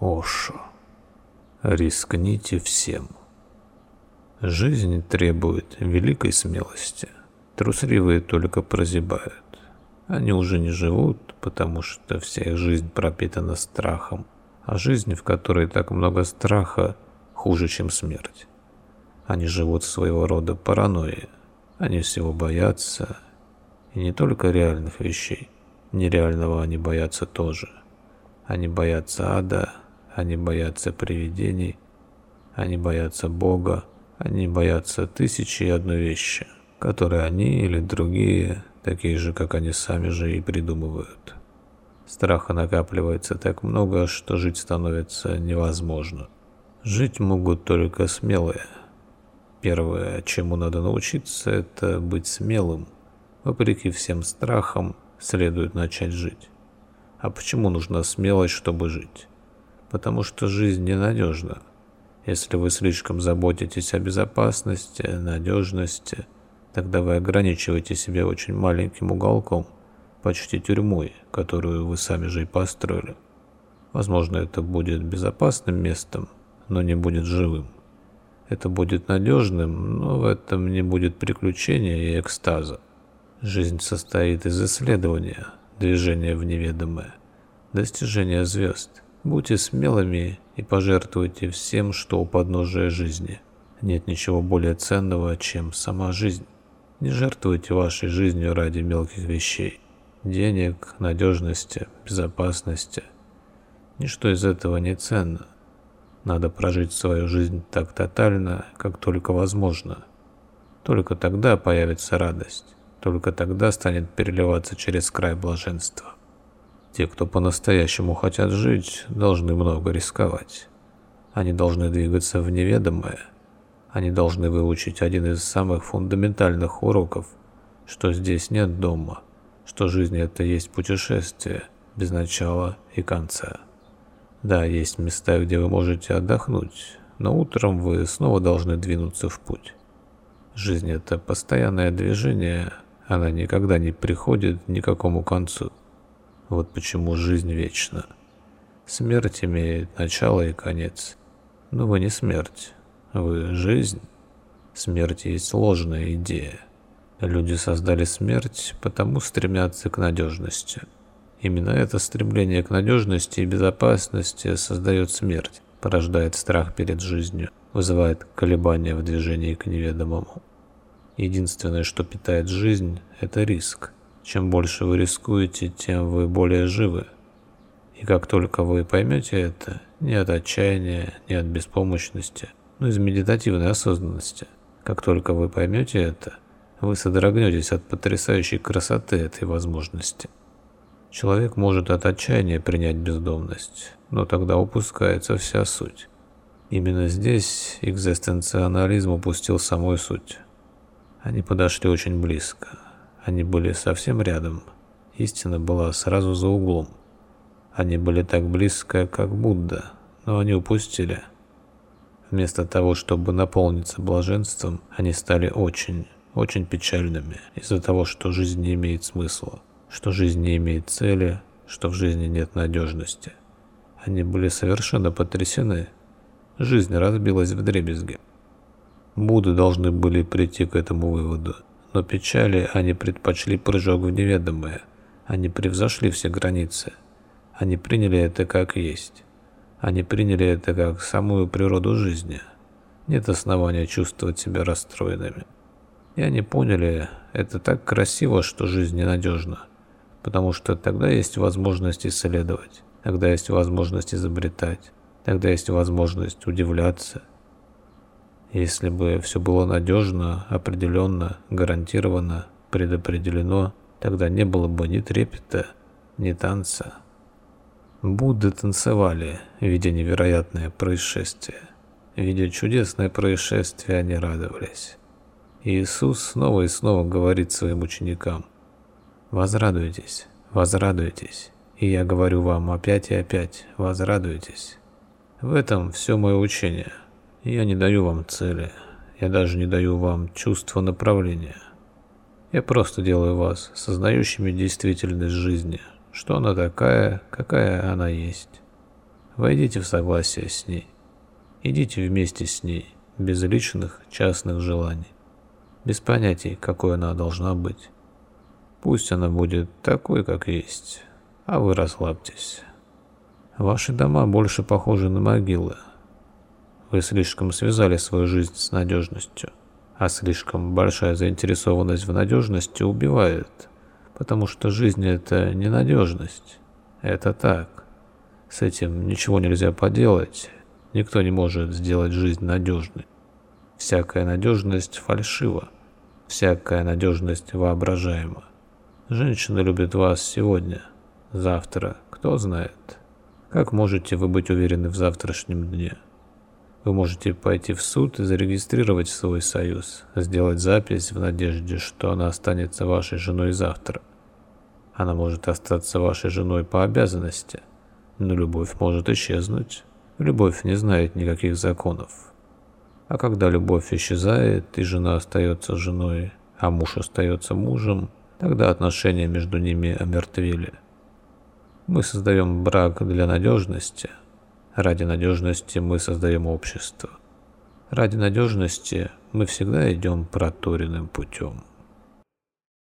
Ошо. Рискните всем. Жизнь требует великой смелости. Трусливые только прозябают. Они уже не живут, потому что вся их жизнь пропитана страхом. А жизнь, в которой так много страха, хуже, чем смерть. Они живут своего рода паранойей. Они всего боятся. И не только реальных вещей. Нереального они боятся тоже. Они боятся ада, они боятся привидений, они боятся Бога, они боятся тысячи и одной вещи, которые они или другие, такие же, как они сами же и придумывают. Страха накапливается так много, что жить становится невозможно. Жить могут только смелые. Первое, чему надо научиться, это быть смелым. Вопреки всем страхам, следует начать жить. А почему нужна смелость, чтобы жить? Потому что жизнь ненадежна. Если вы слишком заботитесь о безопасности, надежности, тогда вы ограничиваете себя очень маленьким уголком, почти тюрьмой, которую вы сами же и построили. Возможно, это будет безопасным местом, но не будет живым. Это будет надежным, но в этом не будет приключения и экстаза. Жизнь состоит из исследования, движения в неведомое, достижения звезд. Будьте смелыми и пожертвуйте всем, что у подножия жизни. Нет ничего более ценного, чем сама жизнь. Не жертвуйте вашей жизнью ради мелких вещей. Денег, надежности, безопасности. Ничто из этого не ценно. Надо прожить свою жизнь так тотально, как только возможно. Только тогда появится радость. Только тогда станет переливаться через край блаженства. Те, кто по-настоящему хотят жить, должны много рисковать. Они должны двигаться в неведомое. Они должны выучить один из самых фундаментальных уроков, что здесь нет дома, что жизнь это есть путешествие, без начала и конца. Да, есть места, где вы можете отдохнуть, но утром вы снова должны двинуться в путь. Жизнь это постоянное движение, она никогда не приходит ни к какому концу. Вот почему жизнь вечна. Смерть имеет начало и конец. Но вы не смерть, вы жизнь. Смерть есть сложная идея. Люди создали смерть, потому стремятся к надежности. Именно это стремление к надежности и безопасности создает смерть, порождает страх перед жизнью, вызывает колебания в движении к неведомому. Единственное, что питает жизнь, это риск. Чем больше вы рискуете, тем вы более живы. И как только вы поймете это, не от отчаяния, не от беспомощности, но из медитативной осознанности, как только вы поймете это, вы содрогнетесь от потрясающей красоты этой возможности. Человек может от отчаяния принять бездомность, но тогда упускается вся суть. Именно здесь экзистенционализм упустил самую суть. Они подошли очень близко. Они были совсем рядом. Истина была сразу за углом. Они были так близко, как Будда, но они упустили. Вместо того, чтобы наполниться блаженством, они стали очень, очень печальными из-за того, что жизнь не имеет смысла, что жизнь не имеет цели, что в жизни нет надежности. Они были совершенно потрясены. Жизнь разбилась в дребезги. Будды должны были прийти к этому выводу, но печали они предпочли прыжок в неведомое. Они превзошли все границы. Они приняли это как есть. Они приняли это как самую природу жизни. Нет основания чувствовать себя расстроенными. И они поняли, это так красиво, что жизнь ненадежна. Потому что тогда есть возможность исследовать, тогда есть возможность изобретать, тогда есть возможность удивляться – если бы все было надежно, определенно, гарантированно, предопределено, тогда не было бы ни трепета, ни танца. Будды танцевали, видя невероятное происшествие. Видя чудесное происшествие, они радовались. Иисус снова и снова говорит своим ученикам, «Возрадуйтесь, возрадуйтесь, и я говорю вам опять и опять, возрадуйтесь». В этом все мое учение – я не даю вам цели, я даже не даю вам чувства направления. Я просто делаю вас сознающими действительность жизни, что она такая, какая она есть. войдите в согласие с ней. Идите вместе с ней, без личных, частных желаний, без понятий, какой она должна быть. Пусть она будет такой, как есть, а вы расслабьтесь. Ваши дома больше похожи на могилы. Вы слишком связали свою жизнь с надежностью, а слишком большая заинтересованность в надежности убивает, потому что жизнь – это ненадежность. Это так. С этим ничего нельзя поделать, никто не может сделать жизнь надежной. Всякая надежность фальшива, всякая надежность воображаема. Женщина любит вас сегодня, завтра, кто знает. Как можете вы быть уверены в завтрашнем дне? Вы можете пойти в суд и зарегистрировать свой союз, сделать запись в надежде, что она останется вашей женой завтра. Она может остаться вашей женой по обязанности, но любовь может исчезнуть. Любовь не знает никаких законов. А когда любовь исчезает, и жена остается женой, а муж остается мужем, тогда отношения между ними омертвели. Мы создаем брак для надежности. Ради надежности мы создаем общество. Ради надежности мы всегда идем проторенным путем.